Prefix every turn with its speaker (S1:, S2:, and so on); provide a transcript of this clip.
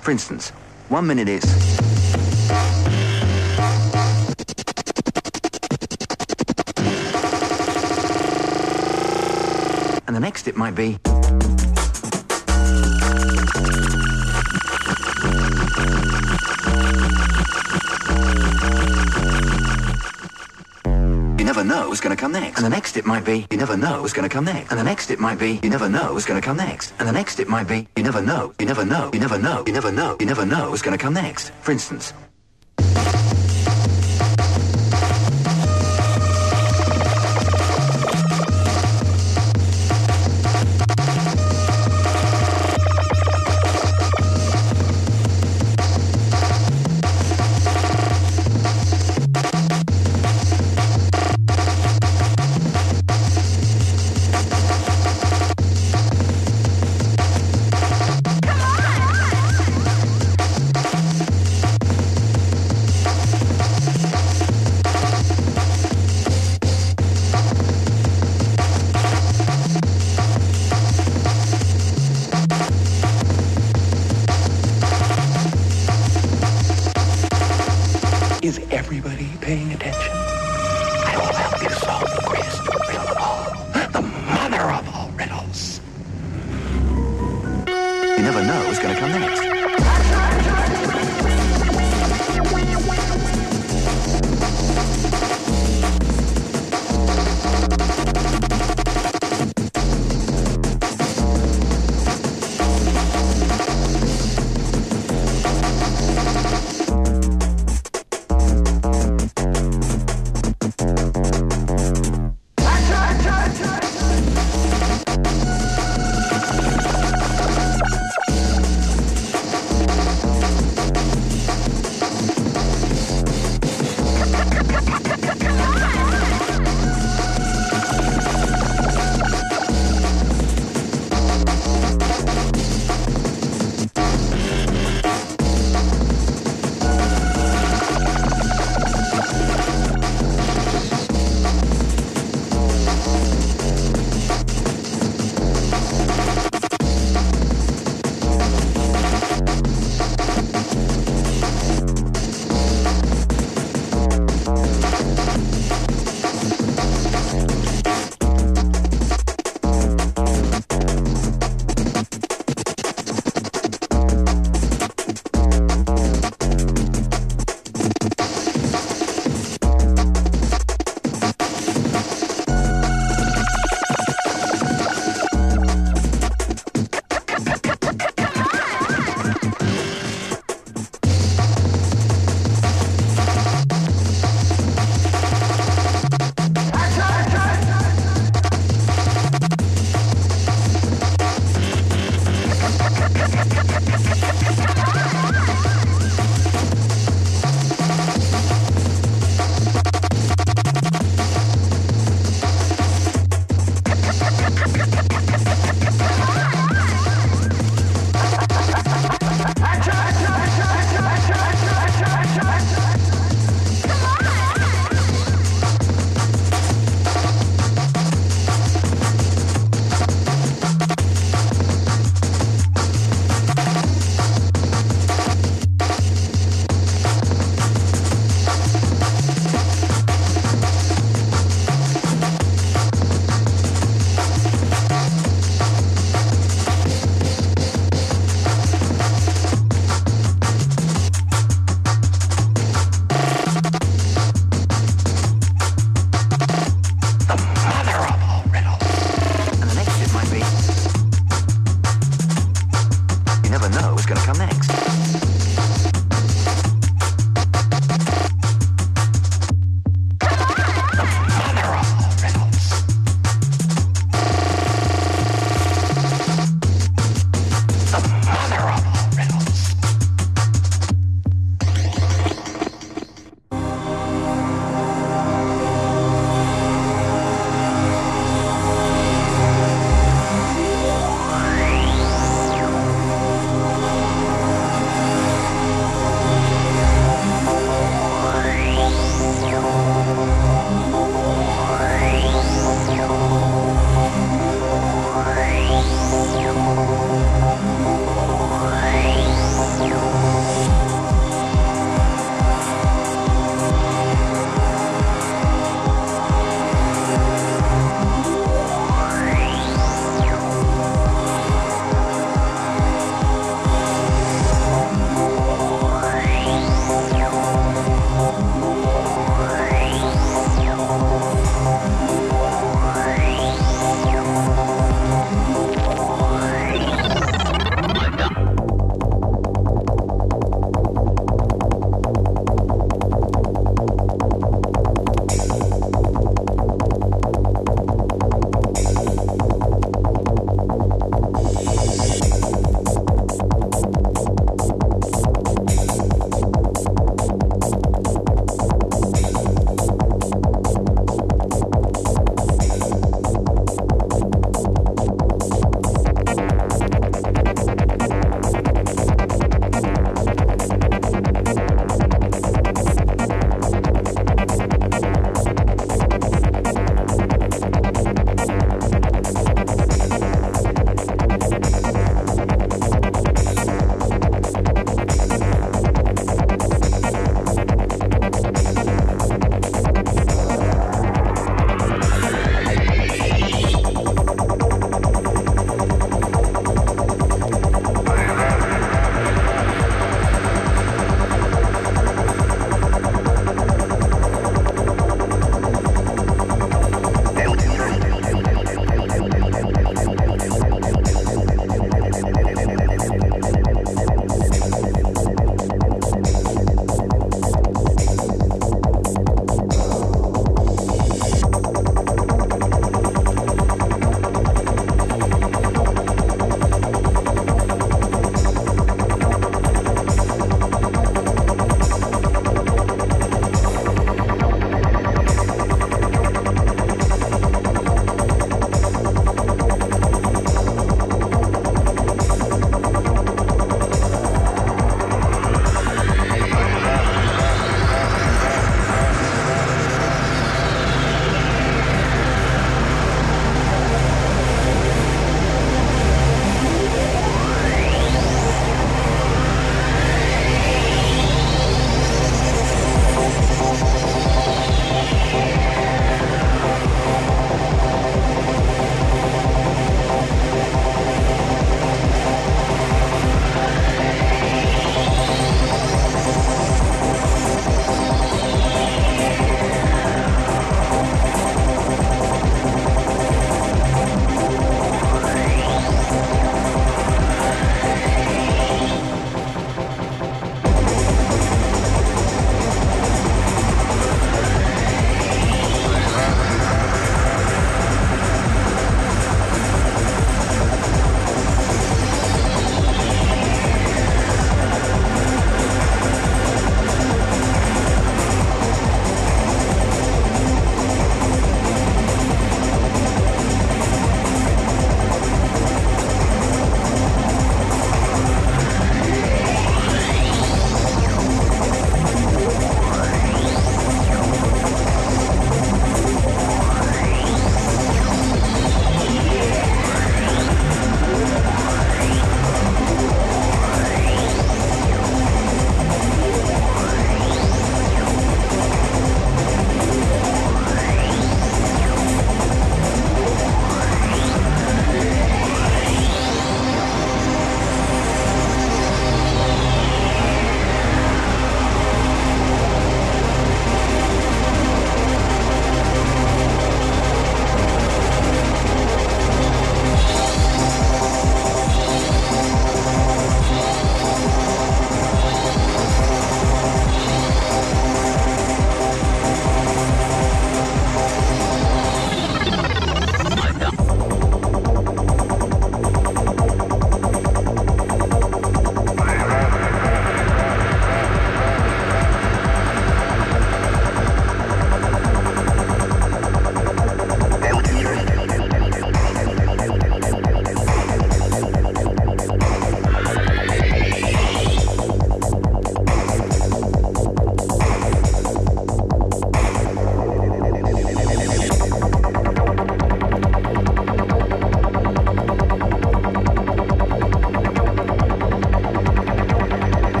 S1: For instance, one minute is... And the next it might be... come next. And the next it might be, you never know what's going to come next. And the next it might be, you never know what's going to come next. And the next it might be, you never know, you never know, you never know, you never know, you never know what's going to come next. For instance,